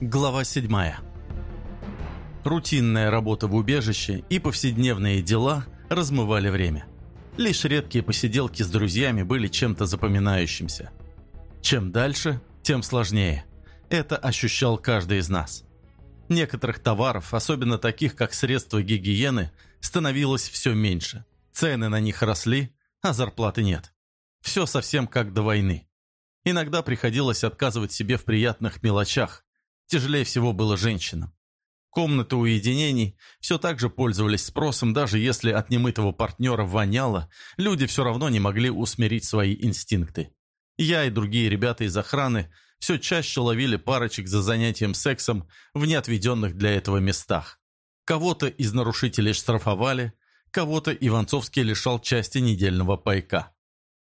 Глава 7. Рутинная работа в убежище и повседневные дела размывали время. Лишь редкие посиделки с друзьями были чем-то запоминающимся. Чем дальше, тем сложнее. Это ощущал каждый из нас. Некоторых товаров, особенно таких как средства гигиены, становилось все меньше. Цены на них росли, а зарплаты нет. Все совсем как до войны. Иногда приходилось отказывать себе в приятных мелочах, Тяжелее всего было женщинам. Комнаты уединений все так же пользовались спросом, даже если от немытого партнера воняло, люди все равно не могли усмирить свои инстинкты. Я и другие ребята из охраны все чаще ловили парочек за занятием сексом в неотведенных для этого местах. Кого-то из нарушителей штрафовали, кого-то Иванцовский лишал части недельного пайка.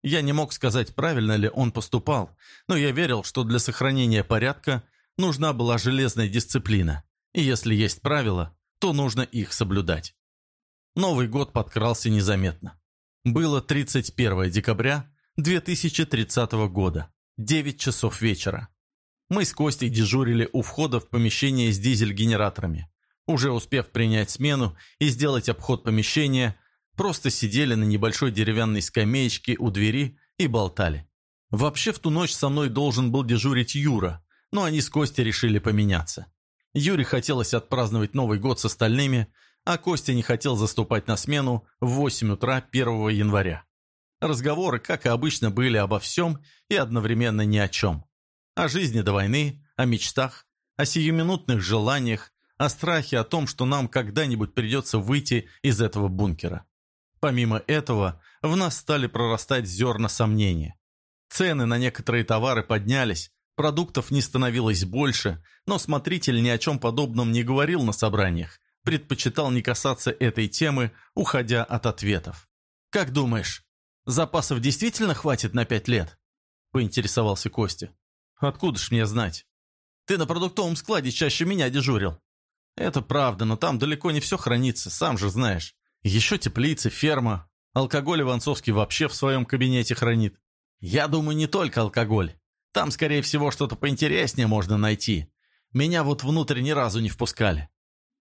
Я не мог сказать, правильно ли он поступал, но я верил, что для сохранения порядка – нужна была железная дисциплина, и если есть правила, то нужно их соблюдать. Новый год подкрался незаметно. Было 31 декабря 2030 года, 9 часов вечера. Мы с Костей дежурили у входа в помещение с дизель-генераторами. Уже успев принять смену и сделать обход помещения, просто сидели на небольшой деревянной скамеечке у двери и болтали. Вообще в ту ночь со мной должен был дежурить Юра, но они с Костей решили поменяться. Юре хотелось отпраздновать Новый год с остальными, а Костя не хотел заступать на смену в 8 утра 1 января. Разговоры, как и обычно, были обо всем и одновременно ни о чем. О жизни до войны, о мечтах, о сиюминутных желаниях, о страхе о том, что нам когда-нибудь придется выйти из этого бункера. Помимо этого, в нас стали прорастать зерна сомнения. Цены на некоторые товары поднялись, Продуктов не становилось больше, но смотритель ни о чем подобном не говорил на собраниях, предпочитал не касаться этой темы, уходя от ответов. «Как думаешь, запасов действительно хватит на пять лет?» – поинтересовался Костя. «Откуда ж мне знать? Ты на продуктовом складе чаще меня дежурил». «Это правда, но там далеко не все хранится, сам же знаешь. Еще теплицы, ферма. Алкоголь Иванцовский вообще в своем кабинете хранит. Я думаю, не только алкоголь. Там, скорее всего, что-то поинтереснее можно найти. Меня вот внутрь ни разу не впускали.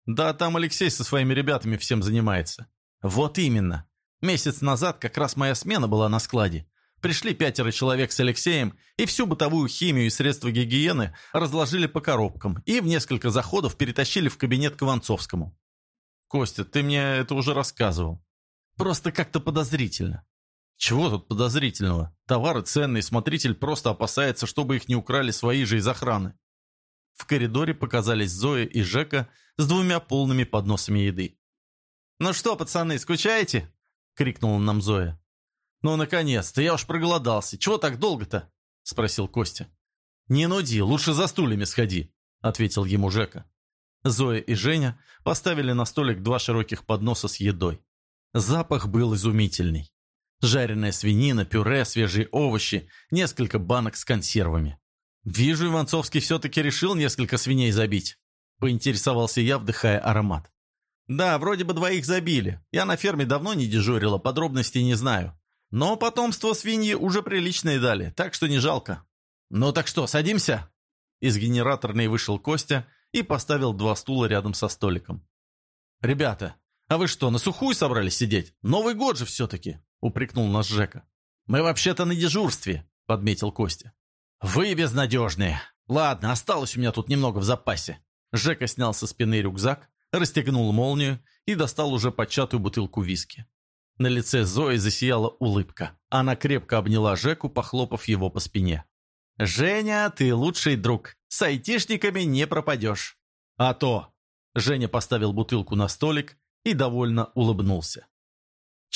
Да, там Алексей со своими ребятами всем занимается. Вот именно. Месяц назад как раз моя смена была на складе. Пришли пятеро человек с Алексеем и всю бытовую химию и средства гигиены разложили по коробкам и в несколько заходов перетащили в кабинет к Иванцовскому. «Костя, ты мне это уже рассказывал. Просто как-то подозрительно. Чего тут подозрительного? Товары ценные, смотритель просто опасается, чтобы их не украли свои же из охраны. В коридоре показались Зоя и Жека с двумя полными подносами еды. «Ну что, пацаны, скучаете?» — крикнула нам Зоя. «Ну, наконец-то, я уж проголодался. Чего так долго-то?» — спросил Костя. «Не нуди, лучше за стульями сходи», — ответил ему Жека. Зоя и Женя поставили на столик два широких подноса с едой. Запах был изумительный. Жареная свинина, пюре, свежие овощи, несколько банок с консервами. «Вижу, Иванцовский все-таки решил несколько свиней забить», — поинтересовался я, вдыхая аромат. «Да, вроде бы двоих забили. Я на ферме давно не дежурила, подробностей не знаю. Но потомство свиньи уже приличное дали, так что не жалко». «Ну так что, садимся?» Из генераторной вышел Костя и поставил два стула рядом со столиком. «Ребята, а вы что, на сухую собрались сидеть? Новый год же все-таки!» — упрекнул нас Жека. «Мы вообще-то на дежурстве», — подметил Костя. «Вы безнадежные. Ладно, осталось у меня тут немного в запасе». Жека снял со спины рюкзак, расстегнул молнию и достал уже початую бутылку виски. На лице Зои засияла улыбка. Она крепко обняла Жеку, похлопав его по спине. «Женя, ты лучший друг. С айтишниками не пропадешь». «А то!» Женя поставил бутылку на столик и довольно улыбнулся.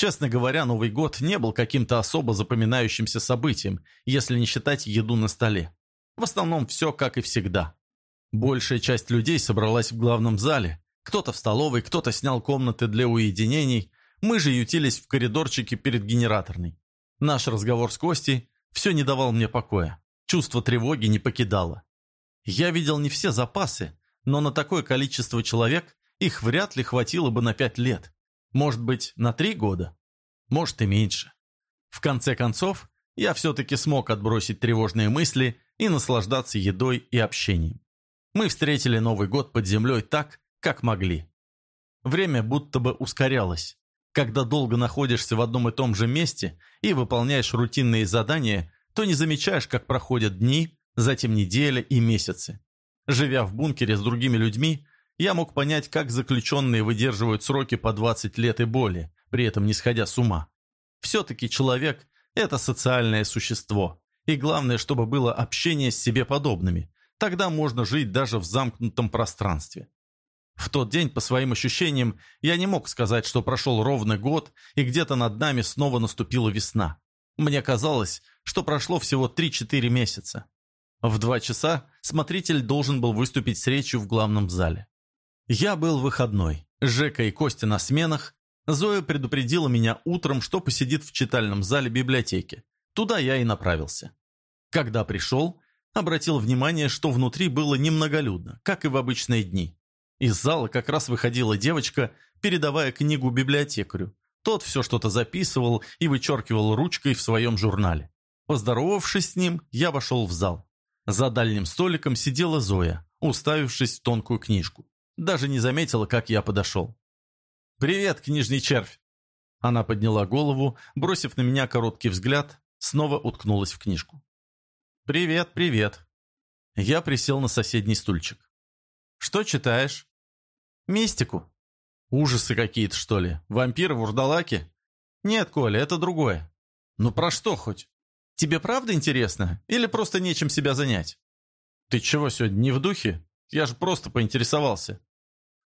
Честно говоря, Новый год не был каким-то особо запоминающимся событием, если не считать еду на столе. В основном все как и всегда. Большая часть людей собралась в главном зале. Кто-то в столовой, кто-то снял комнаты для уединений. Мы же ютились в коридорчике перед генераторной. Наш разговор с Костей все не давал мне покоя. Чувство тревоги не покидало. Я видел не все запасы, но на такое количество человек их вряд ли хватило бы на пять лет. Может быть, на три года? Может и меньше. В конце концов, я все-таки смог отбросить тревожные мысли и наслаждаться едой и общением. Мы встретили Новый год под землей так, как могли. Время будто бы ускорялось. Когда долго находишься в одном и том же месте и выполняешь рутинные задания, то не замечаешь, как проходят дни, затем недели и месяцы. Живя в бункере с другими людьми, я мог понять, как заключенные выдерживают сроки по 20 лет и более, при этом не сходя с ума. Все-таки человек – это социальное существо. И главное, чтобы было общение с себе подобными. Тогда можно жить даже в замкнутом пространстве. В тот день, по своим ощущениям, я не мог сказать, что прошел ровно год, и где-то над нами снова наступила весна. Мне казалось, что прошло всего 3-4 месяца. В два часа смотритель должен был выступить с речью в главном зале. Я был выходной. Жека и Костя на сменах. Зоя предупредила меня утром, что посидит в читальном зале библиотеки. Туда я и направился. Когда пришел, обратил внимание, что внутри было немноголюдно, как и в обычные дни. Из зала как раз выходила девочка, передавая книгу библиотекарю. Тот все что-то записывал и вычеркивал ручкой в своем журнале. Поздоровавшись с ним, я вошел в зал. За дальним столиком сидела Зоя, уставившись в тонкую книжку. Даже не заметила, как я подошел. «Привет, книжный червь!» Она подняла голову, бросив на меня короткий взгляд, снова уткнулась в книжку. «Привет, привет!» Я присел на соседний стульчик. «Что читаешь?» «Мистику». «Ужасы какие-то, что ли? Вампиры, вурдалаки?» «Нет, Коля, это другое». «Ну про что хоть? Тебе правда интересно? Или просто нечем себя занять?» «Ты чего сегодня, не в духе? Я же просто поинтересовался».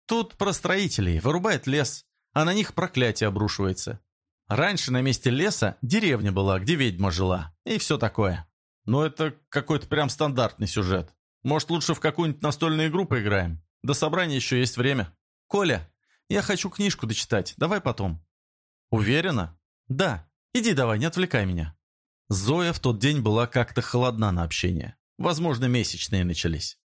«Тут про строителей. Вырубает лес, а на них проклятие обрушивается. Раньше на месте леса деревня была, где ведьма жила, и все такое. Но это какой-то прям стандартный сюжет. Может, лучше в какую-нибудь настольную игру поиграем? До собрания еще есть время. Коля, я хочу книжку дочитать, давай потом. Уверена? Да. Иди давай, не отвлекай меня. Зоя в тот день была как-то холодна на общение. Возможно, месячные начались.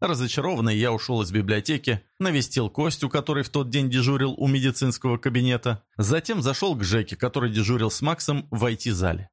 Разочарованный, я ушел из библиотеки, навестил Костю, который в тот день дежурил у медицинского кабинета, затем зашел к Жеке, который дежурил с Максом в IT-зале.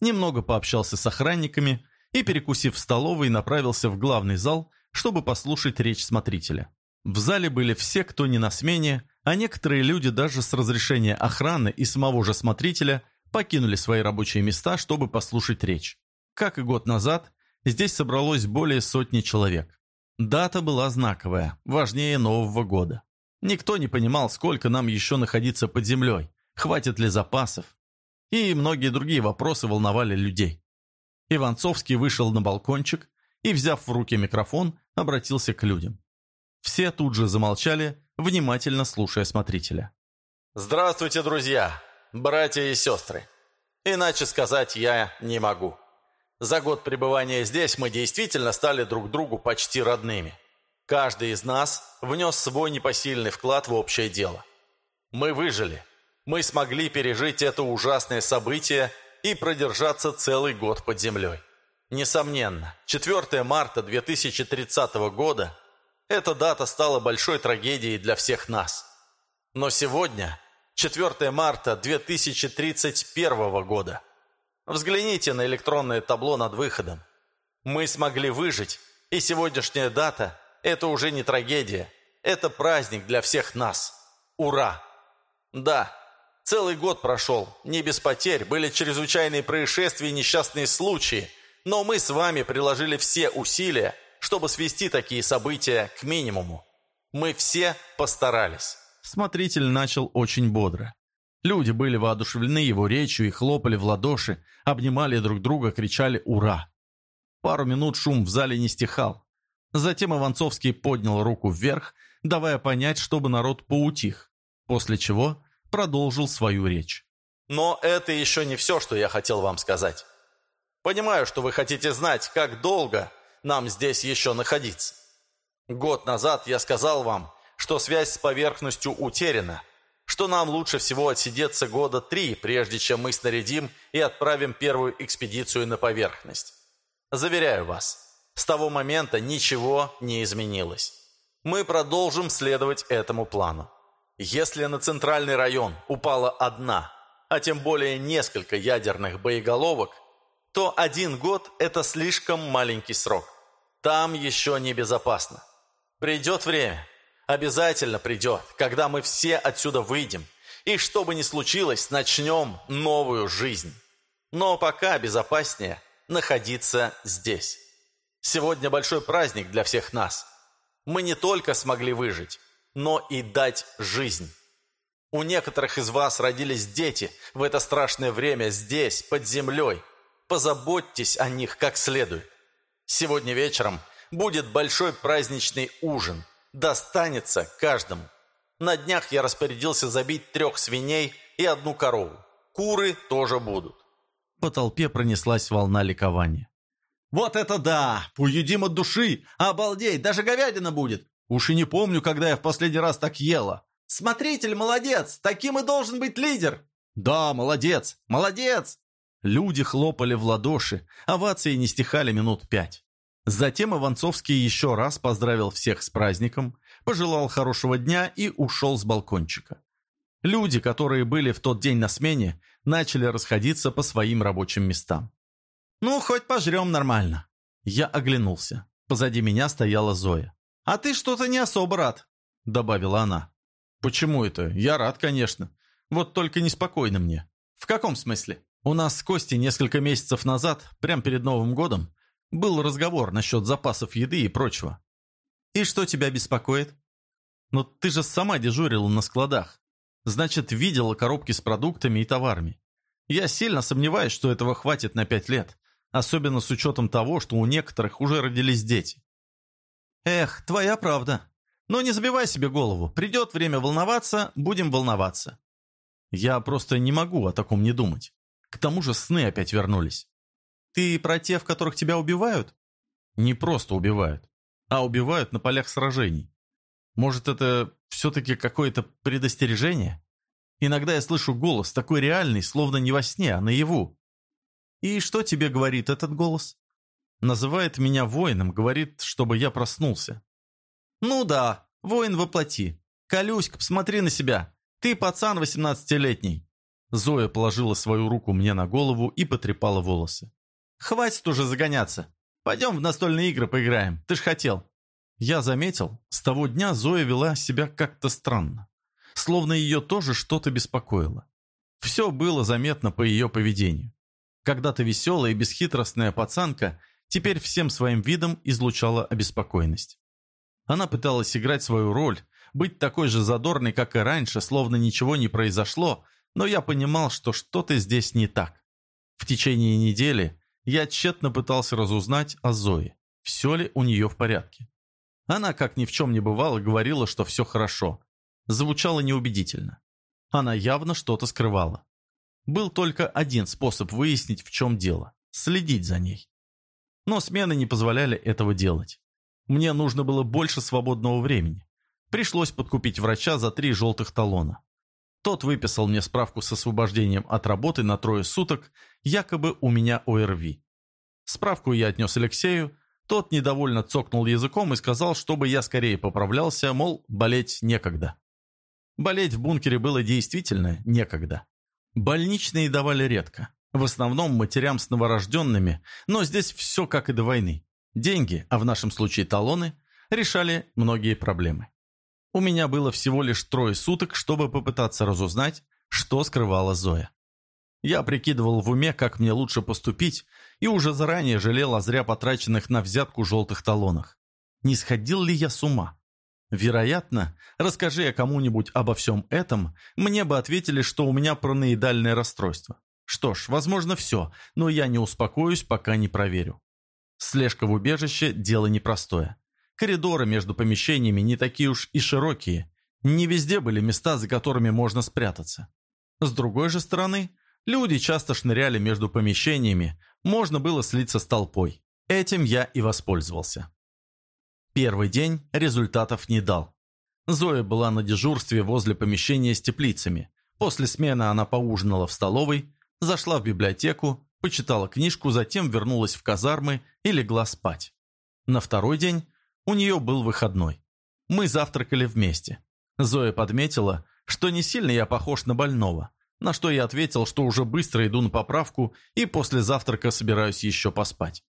Немного пообщался с охранниками и, перекусив в столовой, направился в главный зал, чтобы послушать речь смотрителя. В зале были все, кто не на смене, а некоторые люди даже с разрешения охраны и самого же смотрителя покинули свои рабочие места, чтобы послушать речь. Как и год назад, здесь собралось более сотни человек. Дата была знаковая, важнее Нового года. Никто не понимал, сколько нам еще находиться под землей, хватит ли запасов. И многие другие вопросы волновали людей. Иванцовский вышел на балкончик и, взяв в руки микрофон, обратился к людям. Все тут же замолчали, внимательно слушая смотрителя. «Здравствуйте, друзья, братья и сестры. Иначе сказать я не могу. За год пребывания здесь мы действительно стали друг другу почти родными. Каждый из нас внес свой непосильный вклад в общее дело. Мы выжили. Мы смогли пережить это ужасное событие и продержаться целый год под землей. Несомненно, 4 марта 2030 года эта дата стала большой трагедией для всех нас. Но сегодня, 4 марта 2031 года, взгляните на электронное табло над выходом. Мы смогли выжить, и сегодняшняя дата – это уже не трагедия, это праздник для всех нас. Ура! Да, Целый год прошел, не без потерь, были чрезвычайные происшествия и несчастные случаи, но мы с вами приложили все усилия, чтобы свести такие события к минимуму. Мы все постарались. Смотритель начал очень бодро. Люди были воодушевлены его речью и хлопали в ладоши, обнимали друг друга, кричали «Ура!». Пару минут шум в зале не стихал. Затем Иванцовский поднял руку вверх, давая понять, чтобы народ поутих, после чего продолжил свою речь. «Но это еще не все, что я хотел вам сказать. Понимаю, что вы хотите знать, как долго нам здесь еще находиться. Год назад я сказал вам, что связь с поверхностью утеряна, что нам лучше всего отсидеться года три, прежде чем мы снарядим и отправим первую экспедицию на поверхность. Заверяю вас, с того момента ничего не изменилось. Мы продолжим следовать этому плану. Если на центральный район упала одна, а тем более несколько ядерных боеголовок, то один год – это слишком маленький срок. Там еще небезопасно. Придет время. Обязательно придет, когда мы все отсюда выйдем. И что бы ни случилось, начнем новую жизнь. Но пока безопаснее находиться здесь. Сегодня большой праздник для всех нас. Мы не только смогли выжить, но и дать жизнь. У некоторых из вас родились дети в это страшное время здесь, под землей. Позаботьтесь о них как следует. Сегодня вечером будет большой праздничный ужин. Достанется каждому. На днях я распорядился забить трех свиней и одну корову. Куры тоже будут. По толпе пронеслась волна ликования. «Вот это да! Поедим от души! Обалдеть! Даже говядина будет! Уж и не помню, когда я в последний раз так ела!» «Смотритель молодец! Таким и должен быть лидер!» «Да, молодец! Молодец!» Люди хлопали в ладоши, овации не стихали минут пять. Затем Иванцовский еще раз поздравил всех с праздником, пожелал хорошего дня и ушел с балкончика. Люди, которые были в тот день на смене, начали расходиться по своим рабочим местам. «Ну, хоть пожрем нормально». Я оглянулся. Позади меня стояла Зоя. «А ты что-то не особо рад», — добавила она. «Почему это? Я рад, конечно. Вот только неспокойно мне». «В каком смысле?» «У нас с Костей несколько месяцев назад, прямо перед Новым годом, был разговор насчет запасов еды и прочего». «И что тебя беспокоит?» «Ну ты же сама дежурила на складах. Значит, видела коробки с продуктами и товарами. Я сильно сомневаюсь, что этого хватит на пять лет, особенно с учетом того, что у некоторых уже родились дети». «Эх, твоя правда», но не забивай себе голову. Придет время волноваться, будем волноваться. Я просто не могу о таком не думать. К тому же сны опять вернулись. Ты про те, в которых тебя убивают? Не просто убивают, а убивают на полях сражений. Может, это все-таки какое-то предостережение? Иногда я слышу голос, такой реальный, словно не во сне, а наяву. И что тебе говорит этот голос? Называет меня воином, говорит, чтобы я проснулся. «Ну да, воин воплоти. Колюська, посмотри на себя. Ты пацан восемнадцатилетний». Зоя положила свою руку мне на голову и потрепала волосы. «Хватит уже загоняться. Пойдем в настольные игры поиграем. Ты ж хотел». Я заметил, с того дня Зоя вела себя как-то странно. Словно ее тоже что-то беспокоило. Все было заметно по ее поведению. Когда-то веселая и бесхитростная пацанка теперь всем своим видом излучала обеспокоенность. Она пыталась играть свою роль, быть такой же задорной, как и раньше, словно ничего не произошло, но я понимал, что что-то здесь не так. В течение недели я тщетно пытался разузнать о Зое, все ли у нее в порядке. Она, как ни в чем не бывало, говорила, что все хорошо. Звучало неубедительно. Она явно что-то скрывала. Был только один способ выяснить, в чем дело – следить за ней. Но смены не позволяли этого делать. Мне нужно было больше свободного времени. Пришлось подкупить врача за три желтых талона. Тот выписал мне справку с освобождением от работы на трое суток, якобы у меня ОРВИ. Справку я отнес Алексею, тот недовольно цокнул языком и сказал, чтобы я скорее поправлялся, мол, болеть некогда. Болеть в бункере было действительно некогда. Больничные давали редко, в основном матерям с новорожденными, но здесь все как и до войны. Деньги, а в нашем случае талоны, решали многие проблемы. У меня было всего лишь трое суток, чтобы попытаться разузнать, что скрывала Зоя. Я прикидывал в уме, как мне лучше поступить, и уже заранее жалел о зря потраченных на взятку желтых талонах. Не сходил ли я с ума? Вероятно, расскажи я кому-нибудь обо всем этом, мне бы ответили, что у меня параноидальное расстройство. Что ж, возможно, все, но я не успокоюсь, пока не проверю. Слежка в убежище – дело непростое. Коридоры между помещениями не такие уж и широкие. Не везде были места, за которыми можно спрятаться. С другой же стороны, люди часто шныряли между помещениями, можно было слиться с толпой. Этим я и воспользовался. Первый день результатов не дал. Зоя была на дежурстве возле помещения с теплицами. После смены она поужинала в столовой, зашла в библиотеку, почитала книжку, затем вернулась в казармы и легла спать. На второй день у нее был выходной. Мы завтракали вместе. Зоя подметила, что не сильно я похож на больного, на что я ответил, что уже быстро иду на поправку и после завтрака собираюсь еще поспать.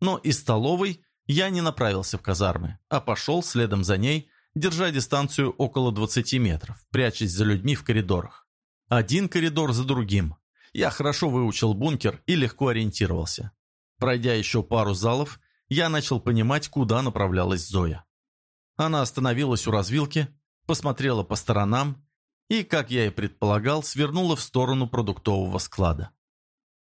Но из столовой я не направился в казармы, а пошел следом за ней, держа дистанцию около 20 метров, прячась за людьми в коридорах. Один коридор за другим. Я хорошо выучил бункер и легко ориентировался. Пройдя еще пару залов, я начал понимать, куда направлялась Зоя. Она остановилась у развилки, посмотрела по сторонам и, как я и предполагал, свернула в сторону продуктового склада.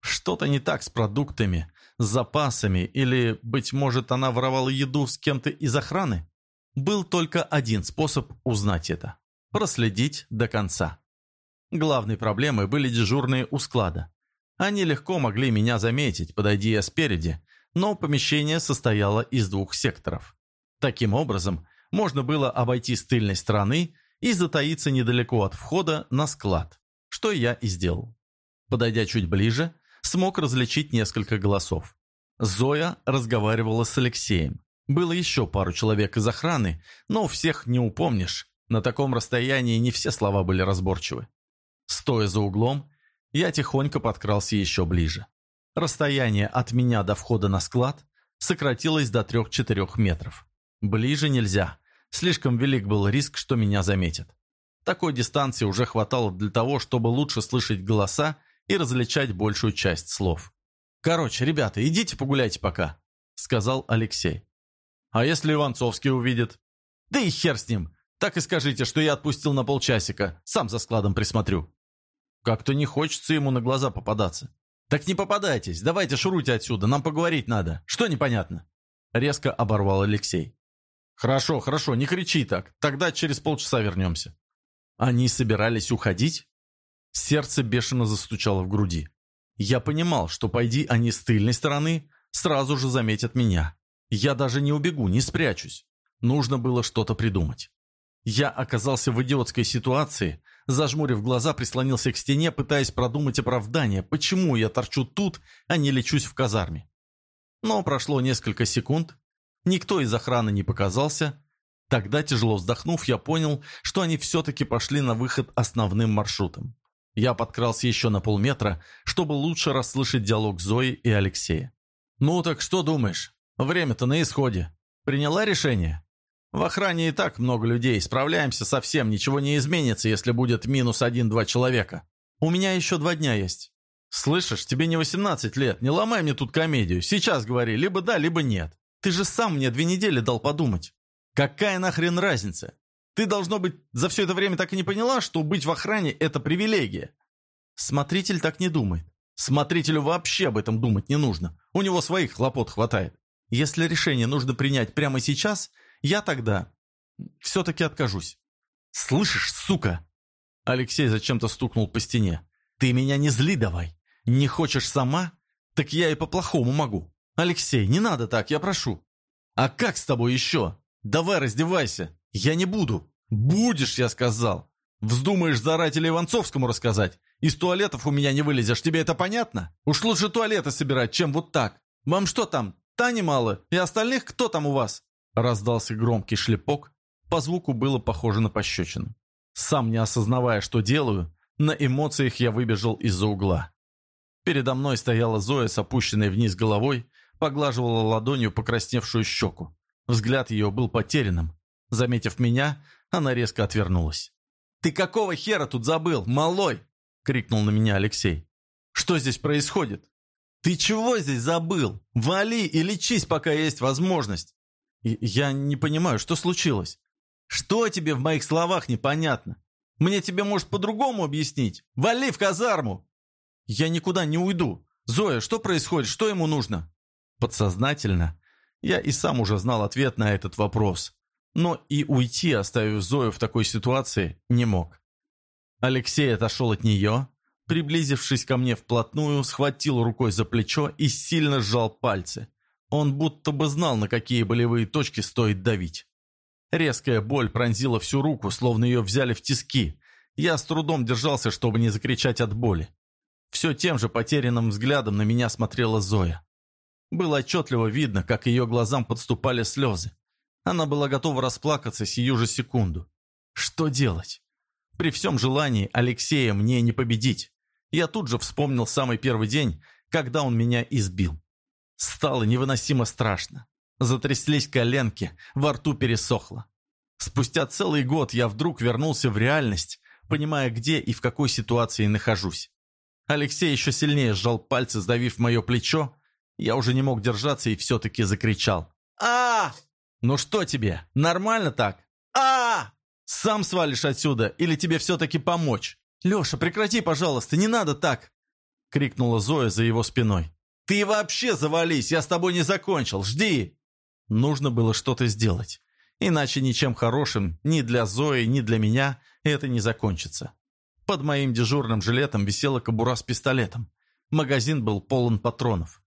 Что-то не так с продуктами, с запасами, или, быть может, она воровала еду с кем-то из охраны? Был только один способ узнать это – проследить до конца. Главной проблемой были дежурные у склада. Они легко могли меня заметить, подойди я спереди, но помещение состояло из двух секторов. Таким образом, можно было обойти с тыльной стороны и затаиться недалеко от входа на склад, что я и сделал. Подойдя чуть ближе, смог различить несколько голосов. Зоя разговаривала с Алексеем. Было еще пару человек из охраны, но всех не упомнишь. На таком расстоянии не все слова были разборчивы. Стоя за углом, я тихонько подкрался еще ближе. Расстояние от меня до входа на склад сократилось до 3-4 метров. Ближе нельзя. Слишком велик был риск, что меня заметят. Такой дистанции уже хватало для того, чтобы лучше слышать голоса и различать большую часть слов. «Короче, ребята, идите погуляйте пока», — сказал Алексей. «А если Иванцовский увидит?» «Да и хер с ним. Так и скажите, что я отпустил на полчасика. Сам за складом присмотрю». «Как-то не хочется ему на глаза попадаться». «Так не попадайтесь. Давайте шуруйте отсюда. Нам поговорить надо. Что непонятно?» Резко оборвал Алексей. «Хорошо, хорошо, не кричи так. Тогда через полчаса вернемся». Они собирались уходить? Сердце бешено застучало в груди. Я понимал, что пойди они с тыльной стороны, сразу же заметят меня. Я даже не убегу, не спрячусь. Нужно было что-то придумать. Я оказался в идиотской ситуации, зажмурив глаза, прислонился к стене, пытаясь продумать оправдание, почему я торчу тут, а не лечусь в казарме. Но прошло несколько секунд, никто из охраны не показался. Тогда, тяжело вздохнув, я понял, что они все-таки пошли на выход основным маршрутом. Я подкрался еще на полметра, чтобы лучше расслышать диалог Зои и Алексея. «Ну так что думаешь? Время-то на исходе. Приняла решение?» «В охране и так много людей, справляемся совсем, ничего не изменится, если будет минус один-два человека. У меня еще два дня есть». «Слышишь, тебе не 18 лет, не ломай мне тут комедию. Сейчас говори, либо да, либо нет. Ты же сам мне две недели дал подумать. Какая нахрен разница? Ты, должно быть, за все это время так и не поняла, что быть в охране – это привилегия. Смотритель так не думает. Смотрителю вообще об этом думать не нужно. У него своих хлопот хватает. Если решение нужно принять прямо сейчас, я тогда все-таки откажусь. Слышишь, сука? Алексей зачем-то стукнул по стене. Ты меня не зли давай. Не хочешь сама? Так я и по-плохому могу. Алексей, не надо так, я прошу. А как с тобой еще? Давай раздевайся. «Я не буду». «Будешь, я сказал. Вздумаешь заорать или Иванцовскому рассказать? Из туалетов у меня не вылезешь, тебе это понятно? Уж лучше туалеты собирать, чем вот так. Вам что там, Тани мало? И остальных кто там у вас?» Раздался громкий шлепок. По звуку было похоже на пощечину. Сам не осознавая, что делаю, на эмоциях я выбежал из-за угла. Передо мной стояла Зоя с опущенной вниз головой, поглаживала ладонью покрасневшую щеку. Взгляд ее был потерянным, Заметив меня, она резко отвернулась. «Ты какого хера тут забыл, малой?» — крикнул на меня Алексей. «Что здесь происходит?» «Ты чего здесь забыл? Вали и лечись, пока есть возможность!» «Я не понимаю, что случилось?» «Что тебе в моих словах непонятно? Мне тебе, может, по-другому объяснить? Вали в казарму!» «Я никуда не уйду. Зоя, что происходит? Что ему нужно?» Подсознательно я и сам уже знал ответ на этот вопрос но и уйти, оставив Зою в такой ситуации, не мог. Алексей отошел от нее, приблизившись ко мне вплотную, схватил рукой за плечо и сильно сжал пальцы. Он будто бы знал, на какие болевые точки стоит давить. Резкая боль пронзила всю руку, словно ее взяли в тиски. Я с трудом держался, чтобы не закричать от боли. Все тем же потерянным взглядом на меня смотрела Зоя. Было отчетливо видно, как ее глазам подступали слезы. Она была готова расплакаться сию же секунду. Что делать? При всем желании Алексея мне не победить. Я тут же вспомнил самый первый день, когда он меня избил. Стало невыносимо страшно. Затряслись коленки, во рту пересохло. Спустя целый год я вдруг вернулся в реальность, понимая, где и в какой ситуации нахожусь. Алексей еще сильнее сжал пальцы, сдавив мое плечо. Я уже не мог держаться и все-таки закричал. а «Ну что тебе, нормально так? а Сам свалишь отсюда или тебе все-таки помочь?» «Леша, прекрати, пожалуйста, не надо так!» — крикнула Зоя за его спиной. «Ты вообще завались, я с тобой не закончил, жди!» Нужно было что-то сделать. Иначе ничем хорошим ни для Зои, ни для меня это не закончится. Под моим дежурным жилетом висела кобура с пистолетом. Магазин был полон патронов.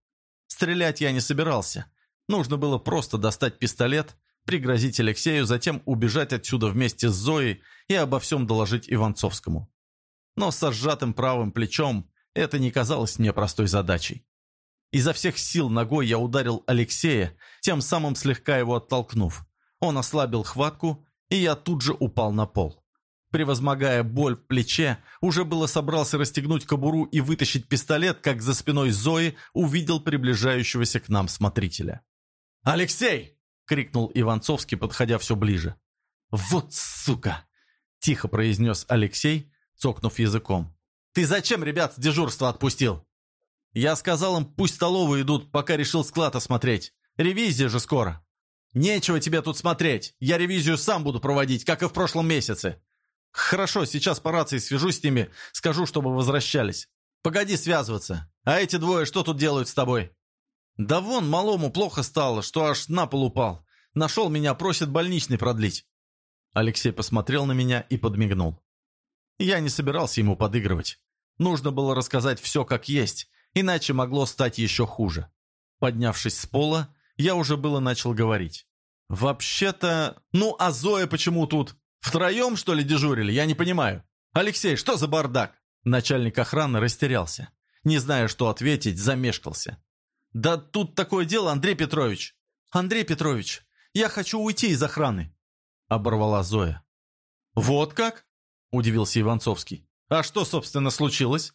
Стрелять я не собирался. Нужно было просто достать пистолет, пригрозить Алексею, затем убежать отсюда вместе с Зоей и обо всем доложить Иванцовскому. Но со сжатым правым плечом это не казалось мне простой задачей. Изо всех сил ногой я ударил Алексея, тем самым слегка его оттолкнув. Он ослабил хватку, и я тут же упал на пол. Превозмогая боль в плече, уже было собрался расстегнуть кобуру и вытащить пистолет, как за спиной Зои увидел приближающегося к нам смотрителя. «Алексей!» — крикнул Иванцовский, подходя все ближе. «Вот сука!» — тихо произнес Алексей, цокнув языком. «Ты зачем ребят с дежурства отпустил?» «Я сказал им, пусть в столовую идут, пока решил склад осмотреть. Ревизия же скоро». «Нечего тебе тут смотреть. Я ревизию сам буду проводить, как и в прошлом месяце». «Хорошо, сейчас по рации свяжусь с ними, скажу, чтобы возвращались. Погоди связываться. А эти двое что тут делают с тобой?» «Да вон, малому плохо стало, что аж на пол упал. Нашел меня, просит больничный продлить». Алексей посмотрел на меня и подмигнул. Я не собирался ему подыгрывать. Нужно было рассказать все как есть, иначе могло стать еще хуже. Поднявшись с пола, я уже было начал говорить. «Вообще-то... Ну, а Зоя почему тут? Втроем, что ли, дежурили? Я не понимаю. Алексей, что за бардак?» Начальник охраны растерялся. Не зная, что ответить, замешкался. «Да тут такое дело, Андрей Петрович!» «Андрей Петрович, я хочу уйти из охраны!» Оборвала Зоя. «Вот как?» – удивился Иванцовский. «А что, собственно, случилось?»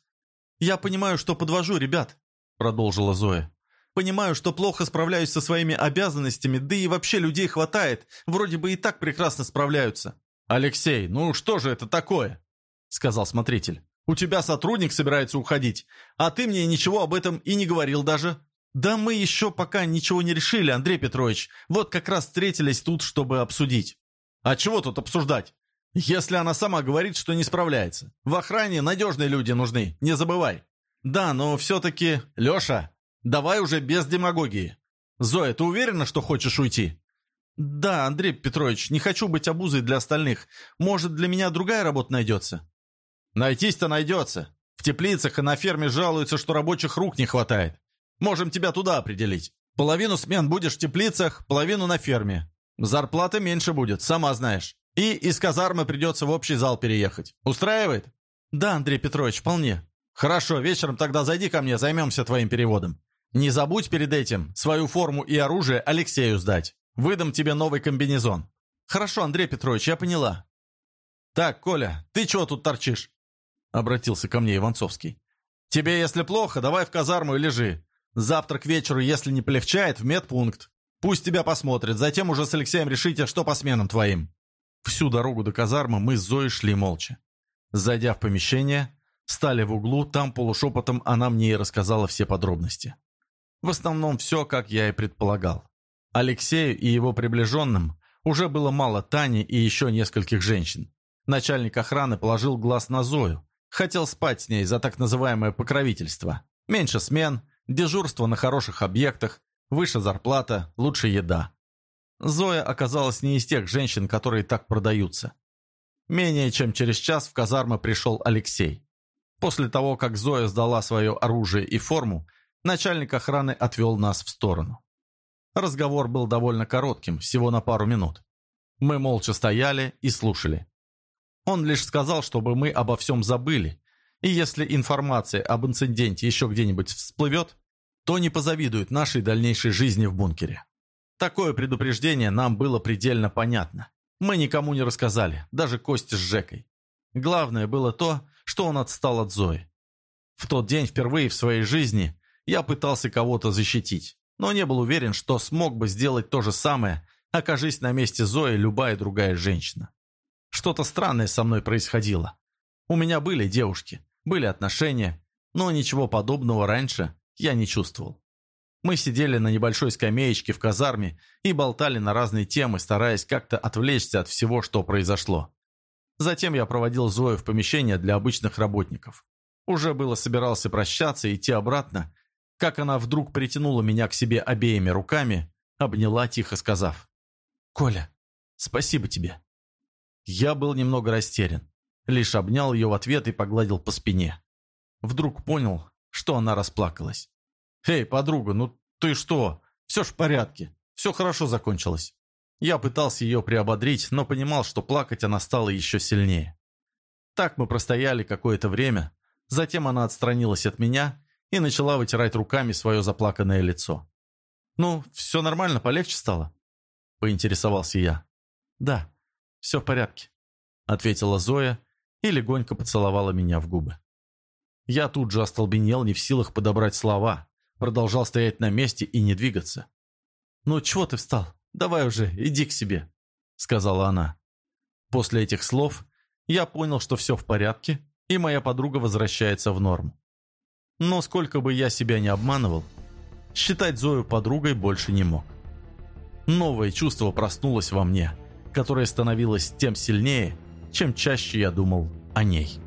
«Я понимаю, что подвожу ребят», – продолжила Зоя. «Понимаю, что плохо справляюсь со своими обязанностями, да и вообще людей хватает, вроде бы и так прекрасно справляются». «Алексей, ну что же это такое?» – сказал смотритель. «У тебя сотрудник собирается уходить, а ты мне ничего об этом и не говорил даже». «Да мы еще пока ничего не решили, Андрей Петрович. Вот как раз встретились тут, чтобы обсудить». «А чего тут обсуждать? Если она сама говорит, что не справляется. В охране надежные люди нужны, не забывай. Да, но все-таки... Леша, давай уже без демагогии. Зоя, ты уверена, что хочешь уйти? Да, Андрей Петрович, не хочу быть обузой для остальных. Может, для меня другая работа найдется? Найтись-то найдется. В теплицах и на ферме жалуются, что рабочих рук не хватает. Можем тебя туда определить. Половину смен будешь в теплицах, половину на ферме. Зарплата меньше будет, сама знаешь. И из казармы придется в общий зал переехать. Устраивает? Да, Андрей Петрович, вполне. Хорошо, вечером тогда зайди ко мне, займемся твоим переводом. Не забудь перед этим свою форму и оружие Алексею сдать. Выдам тебе новый комбинезон. Хорошо, Андрей Петрович, я поняла. Так, Коля, ты чего тут торчишь? Обратился ко мне Иванцовский. Тебе, если плохо, давай в казарму и лежи. Завтра к вечеру, если не полегчает, в медпункт. Пусть тебя посмотрят, затем уже с Алексеем решите, что по сменам твоим. Всю дорогу до казармы мы с Зоей шли молча. Зайдя в помещение, стали в углу, там полушепотом она мне и рассказала все подробности. В основном все, как я и предполагал. Алексею и его приближенным уже было мало Тани и еще нескольких женщин. Начальник охраны положил глаз на Зою. Хотел спать с ней за так называемое покровительство. Меньше смен, дежурство на хороших объектах, выше зарплата, лучше еда. Зоя оказалась не из тех женщин, которые так продаются. Менее чем через час в казармы пришел Алексей. После того, как Зоя сдала свое оружие и форму, начальник охраны отвел нас в сторону. Разговор был довольно коротким, всего на пару минут. Мы молча стояли и слушали. Он лишь сказал, чтобы мы обо всем забыли, и если информация об инциденте еще где-нибудь всплывет, то не позавидует нашей дальнейшей жизни в бункере. Такое предупреждение нам было предельно понятно. Мы никому не рассказали, даже Косте с Жекой. Главное было то, что он отстал от Зои. В тот день впервые в своей жизни я пытался кого-то защитить. но не был уверен, что смог бы сделать то же самое, окажись на месте Зои любая другая женщина. Что-то странное со мной происходило. У меня были девушки, были отношения, но ничего подобного раньше я не чувствовал. Мы сидели на небольшой скамеечке в казарме и болтали на разные темы, стараясь как-то отвлечься от всего, что произошло. Затем я проводил Зою в помещение для обычных работников. Уже было собирался прощаться и идти обратно, как она вдруг притянула меня к себе обеими руками, обняла, тихо сказав. «Коля, спасибо тебе». Я был немного растерян, лишь обнял ее в ответ и погладил по спине. Вдруг понял, что она расплакалась. «Эй, подруга, ну ты что? Все ж в порядке. Все хорошо закончилось». Я пытался ее приободрить, но понимал, что плакать она стала еще сильнее. Так мы простояли какое-то время, затем она отстранилась от меня и начала вытирать руками свое заплаканное лицо. «Ну, все нормально, полегче стало?» – поинтересовался я. «Да, все в порядке», – ответила Зоя и легонько поцеловала меня в губы. Я тут же остолбенел, не в силах подобрать слова, продолжал стоять на месте и не двигаться. «Ну, чего ты встал? Давай уже, иди к себе», — сказала она. После этих слов я понял, что все в порядке, и моя подруга возвращается в норму. Но сколько бы я себя не обманывал, считать Зою подругой больше не мог. Новое чувство проснулось во мне, которое становилось тем сильнее, чем чаще я думал о ней.